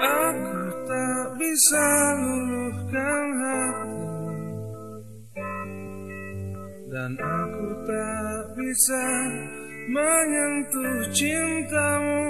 Aku tak bisa luluhkan hati. Dan aku tak bisa menyentuh cintamu.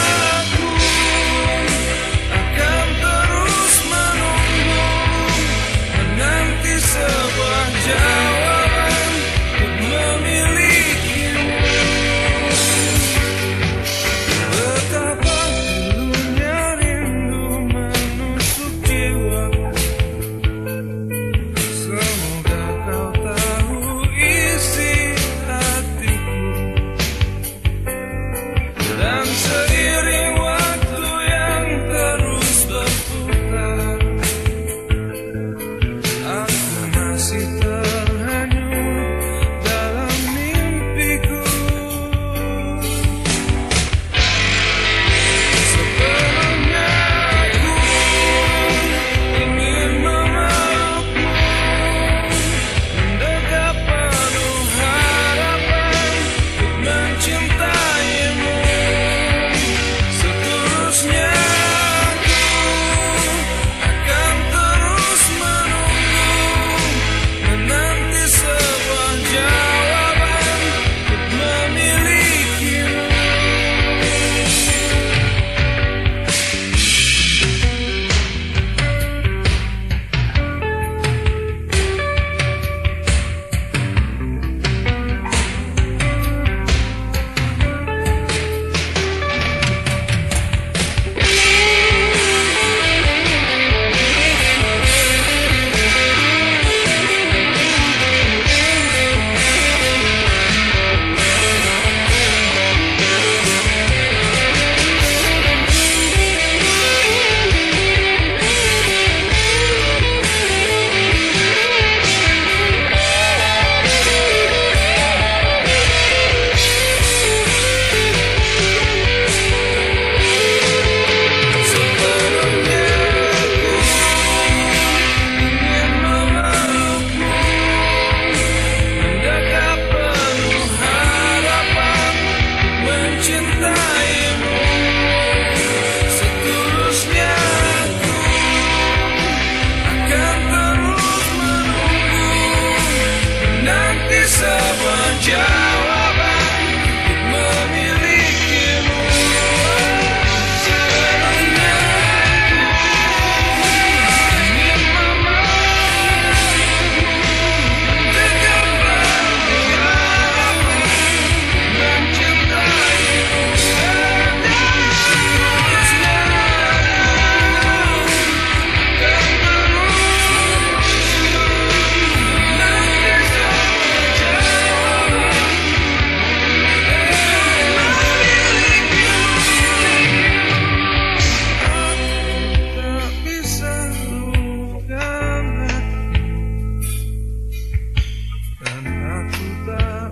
Yeah.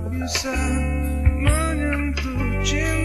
bisa menyentuh cinta.